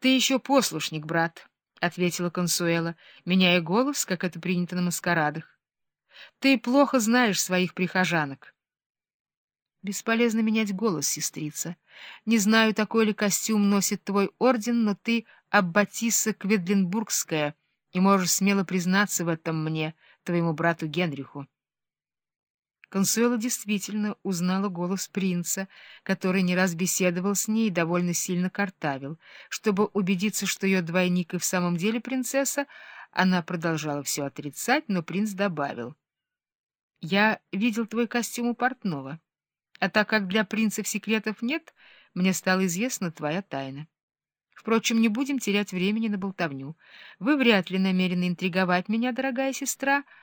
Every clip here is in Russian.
Ты еще послушник, брат, — ответила Консуэла, меняя голос, как это принято на маскарадах. — Ты плохо знаешь своих прихожанок. — Бесполезно менять голос, сестрица. Не знаю, такой ли костюм носит твой орден, но ты Аббатиса Кведленбургская и можешь смело признаться в этом мне, твоему брату Генриху. Консуэла действительно узнала голос принца, который не раз беседовал с ней и довольно сильно картавил. Чтобы убедиться, что ее двойник и в самом деле принцесса, она продолжала все отрицать, но принц добавил. — Я видел твой костюм у портного, а так как для принцев секретов нет, мне стала известна твоя тайна. Впрочем, не будем терять времени на болтовню. Вы вряд ли намерены интриговать меня, дорогая сестра, —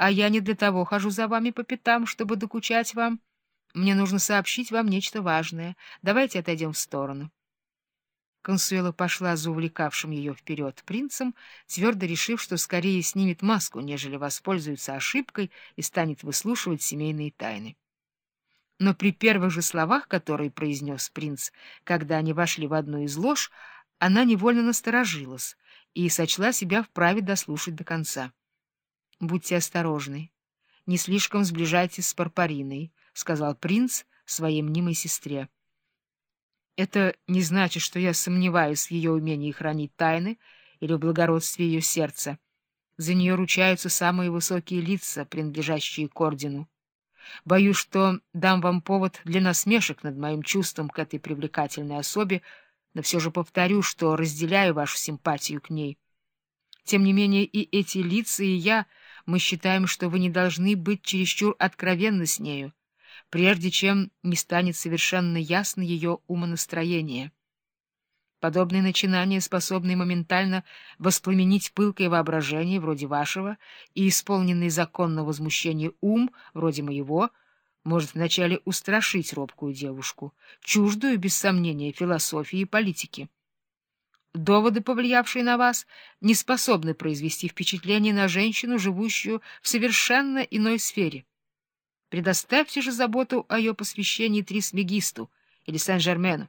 а я не для того хожу за вами по пятам, чтобы докучать вам. Мне нужно сообщить вам нечто важное. Давайте отойдем в сторону. Консуэла пошла за увлекавшим ее вперед принцем, твердо решив, что скорее снимет маску, нежели воспользуется ошибкой и станет выслушивать семейные тайны. Но при первых же словах, которые произнес принц, когда они вошли в одну из лож, она невольно насторожилась и сочла себя вправе дослушать до конца. Будьте осторожны. Не слишком сближайтесь с Парпариной, — сказал принц своей мнимой сестре. Это не значит, что я сомневаюсь в ее умении хранить тайны или в благородстве ее сердца. За нее ручаются самые высокие лица, принадлежащие к ордену. Боюсь, что дам вам повод для насмешек над моим чувством к этой привлекательной особе, но все же повторю, что разделяю вашу симпатию к ней. Тем не менее и эти лица, и я — мы считаем, что вы не должны быть чересчур откровенны с нею, прежде чем не станет совершенно ясно ее умонастроение. Подобные начинания, способные моментально воспламенить пылкое воображение, вроде вашего, и исполненный законного возмущения ум, вроде моего, может вначале устрашить робкую девушку, чуждую, без сомнения, философии и политики. Доводы, повлиявшие на вас, не способны произвести впечатление на женщину, живущую в совершенно иной сфере. Предоставьте же заботу о ее посвящении Трисмегисту или Сен-Жермену.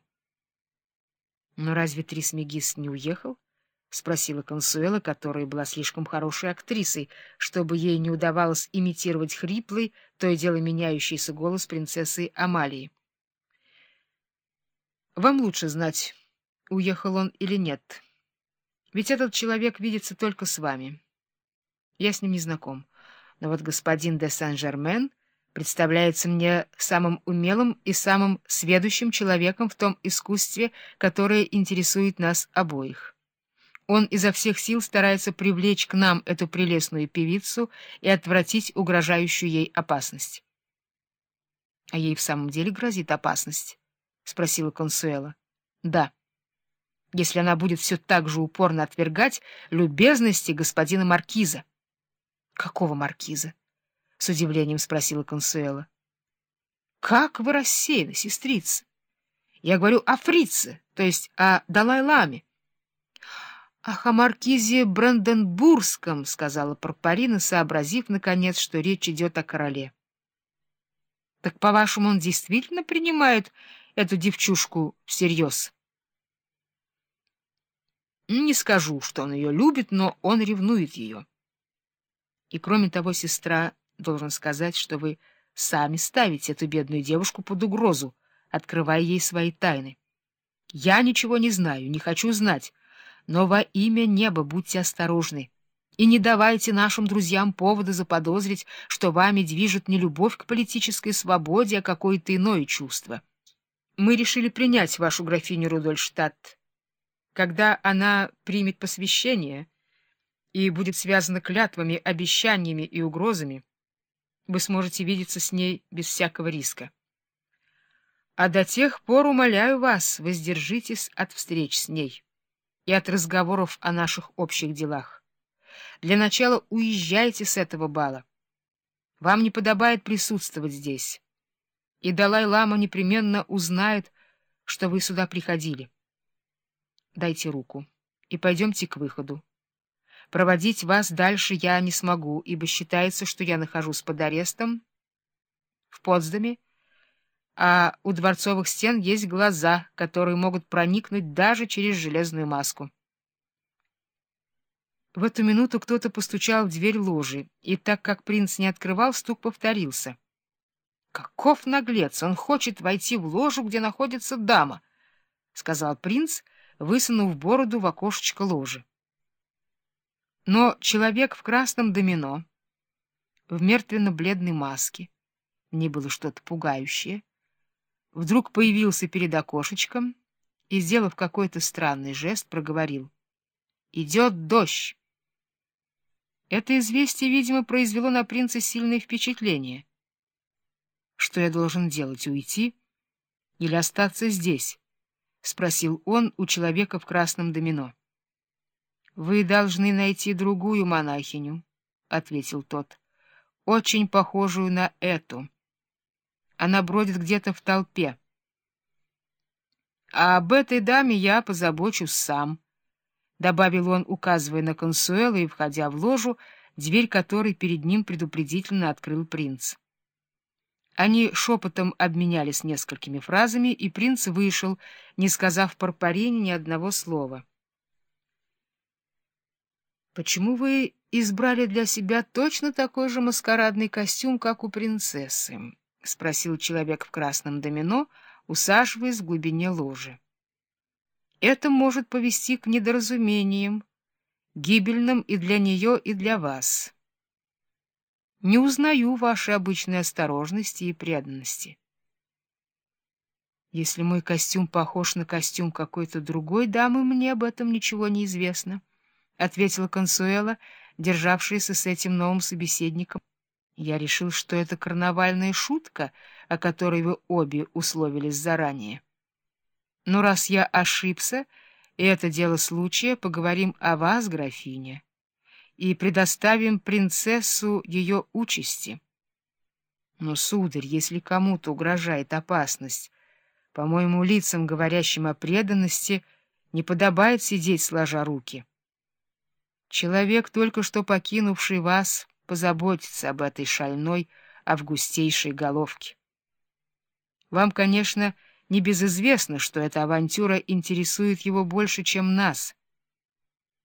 — Но разве Трисмегист не уехал? — спросила Консуэла, которая была слишком хорошей актрисой, чтобы ей не удавалось имитировать хриплый, то и дело меняющийся голос принцессы Амалии. — Вам лучше знать уехал он или нет. Ведь этот человек видится только с вами. Я с ним не знаком. Но вот господин де Сен-Жермен представляется мне самым умелым и самым сведущим человеком в том искусстве, которое интересует нас обоих. Он изо всех сил старается привлечь к нам эту прелестную певицу и отвратить угрожающую ей опасность. — А ей в самом деле грозит опасность? — спросила Консуэла. — Да если она будет все так же упорно отвергать любезности господина Маркиза. — Какого Маркиза? — с удивлением спросила Консуэла. — Как вы рассеяны, сестрица? Я говорю о фрице, то есть о Далай-Ламе. — Ах, о Маркизе Бранденбургском, — сказала Парпарина, сообразив, наконец, что речь идет о короле. — Так, по-вашему, он действительно принимает эту девчушку всерьез? — не скажу, что он ее любит, но он ревнует ее. И кроме того, сестра, должен сказать, что вы сами ставите эту бедную девушку под угрозу, открывая ей свои тайны. Я ничего не знаю, не хочу знать, но во имя неба будьте осторожны и не давайте нашим друзьям повода заподозрить, что вами движет не любовь к политической свободе, а какое-то иное чувство. Мы решили принять вашу графиню Рудольштадт, когда она примет посвящение и будет связана клятвами, обещаниями и угрозами, вы сможете видеться с ней без всякого риска. А до тех пор, умоляю вас, воздержитесь от встреч с ней и от разговоров о наших общих делах. Для начала уезжайте с этого бала. Вам не подобает присутствовать здесь, и Далай-лама непременно узнает, что вы сюда приходили. Дайте руку и пойдемте к выходу. Проводить вас дальше я не смогу, ибо считается, что я нахожусь под арестом в Потсдаме, а у дворцовых стен есть глаза, которые могут проникнуть даже через железную маску. В эту минуту кто-то постучал в дверь ложи, и так как принц не открывал, стук повторился. «Каков наглец! Он хочет войти в ложу, где находится дама!» — сказал принц, высунув бороду в окошечко ложи. Но человек в красном домино, в мертвенно-бледной маске, не было что-то пугающее, вдруг появился перед окошечком и, сделав какой-то странный жест, проговорил. «Идет дождь!» Это известие, видимо, произвело на принца сильное впечатление. «Что я должен делать, уйти или остаться здесь?» — спросил он у человека в красном домино. «Вы должны найти другую монахиню», — ответил тот, — «очень похожую на эту. Она бродит где-то в толпе. А об этой даме я позабочусь сам». — добавил он, указывая на Консуэла и входя в ложу, дверь которой перед ним предупредительно открыл принц. Они шепотом обменялись несколькими фразами, и принц вышел, не сказав Парпарине ни одного слова. «Почему вы избрали для себя точно такой же маскарадный костюм, как у принцессы?» — спросил человек в красном домино, усаживаясь в глубине ложи. Это может повести к недоразумениям, гибельным и для нее, и для вас. Не узнаю вашей обычной осторожности и преданности. Если мой костюм похож на костюм какой-то другой дамы, мне об этом ничего не известно, — ответила Консуэла, державшаяся с этим новым собеседником. Я решил, что это карнавальная шутка, о которой вы обе условились заранее. Но раз я ошибся, и это дело случая, поговорим о вас, графиня, и предоставим принцессу ее участи. Но, сударь, если кому-то угрожает опасность, по-моему, лицам, говорящим о преданности, не подобает сидеть сложа руки. Человек, только что покинувший вас, позаботится об этой шальной, августейшей головке. Вам, конечно, небезызвестно, что эта авантюра интересует его больше, чем нас.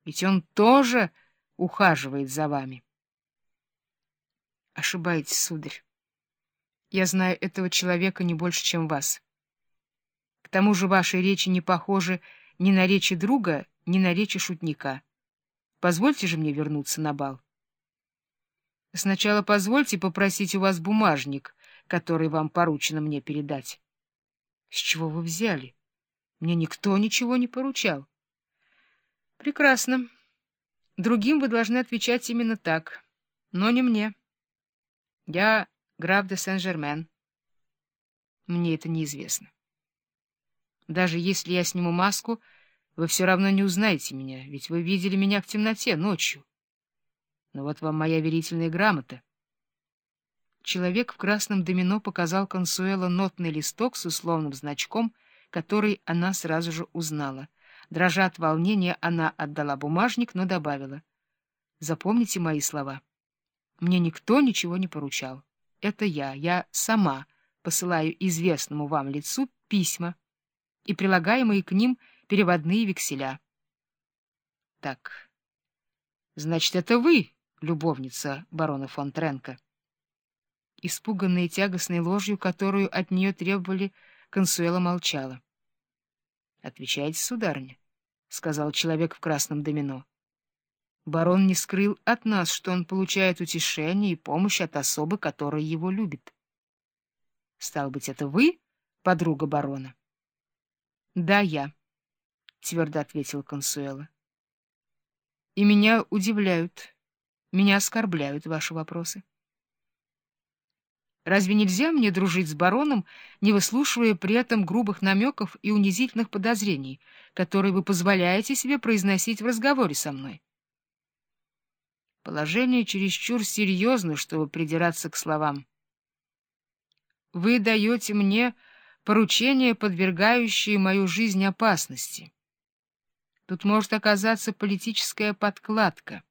Ведь он тоже ухаживает за вами. Ошибаетесь, сударь. Я знаю этого человека не больше, чем вас. К тому же ваши речи не похожи ни на речи друга, ни на речи шутника. Позвольте же мне вернуться на бал. Сначала позвольте попросить у вас бумажник, который вам поручено мне передать. С чего вы взяли? Мне никто ничего не поручал. Прекрасно. Другим вы должны отвечать именно так, но не мне. Я граф де Сен-Жермен. Мне это неизвестно. Даже если я сниму маску, вы все равно не узнаете меня, ведь вы видели меня в темноте ночью. Но вот вам моя верительная грамота. Человек в красном домино показал Консуэло нотный листок с условным значком, который она сразу же узнала. Дрожа от волнения, она отдала бумажник, но добавила. «Запомните мои слова. Мне никто ничего не поручал. Это я, я сама посылаю известному вам лицу письма и прилагаемые к ним переводные векселя». «Так, значит, это вы, любовница барона фон Тренко?» Испуганная тягостной ложью, которую от нее требовали, Консуэла молчала. — Отвечайте, сударыня, — сказал человек в красном домино. Барон не скрыл от нас, что он получает утешение и помощь от особы, которая его любит. — Стал быть, это вы, подруга барона? — Да, я, — твердо ответила Консуэла. — И меня удивляют, меня оскорбляют ваши вопросы. — Разве нельзя мне дружить с бароном, не выслушивая при этом грубых намеков и унизительных подозрений, которые вы позволяете себе произносить в разговоре со мной? Положение чересчур серьезно, чтобы придираться к словам. Вы даете мне поручение, подвергающее мою жизнь опасности. Тут может оказаться политическая подкладка.